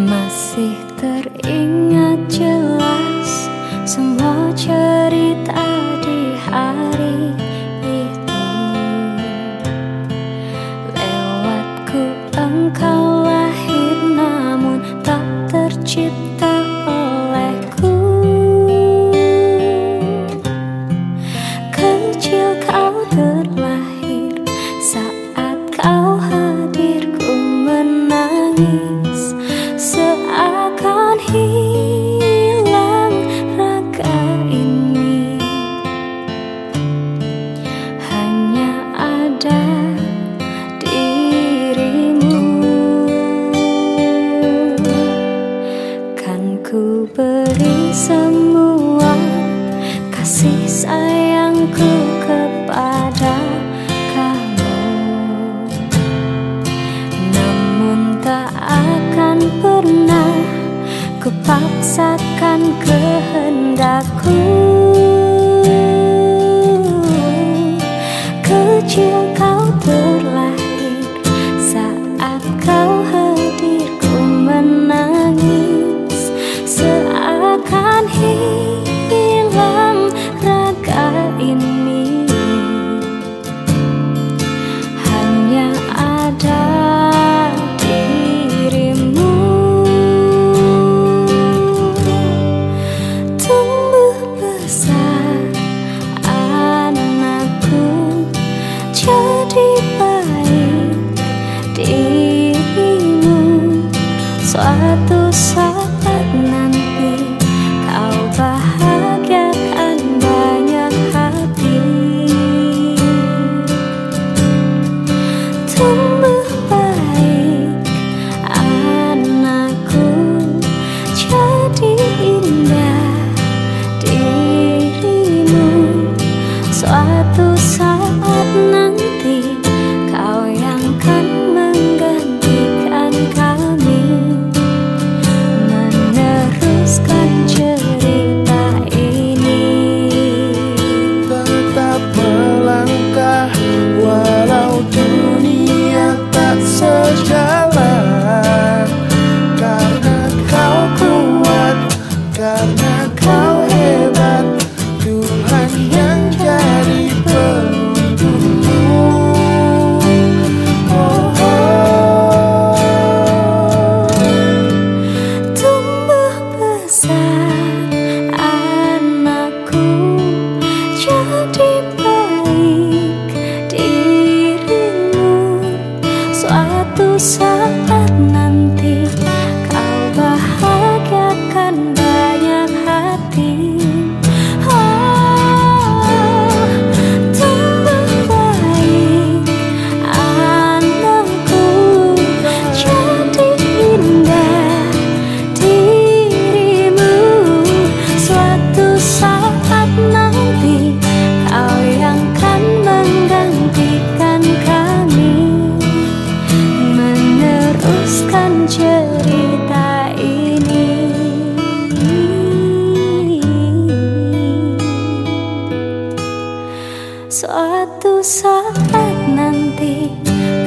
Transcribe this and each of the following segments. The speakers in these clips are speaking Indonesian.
Masih teringat jelas semua cerita ku beri semua kasih sayangku kepada kamu. Namun tak akan pernah kupaksakan kehendakku. Kecil suatu saat Suatu saat nanti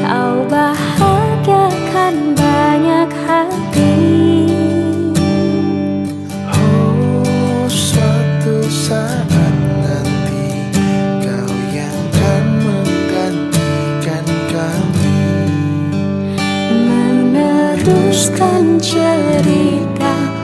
kau bahagiakan banyak hati. Oh suatu saat nanti kau yang akan menggantikan kami. Meneruskan cerita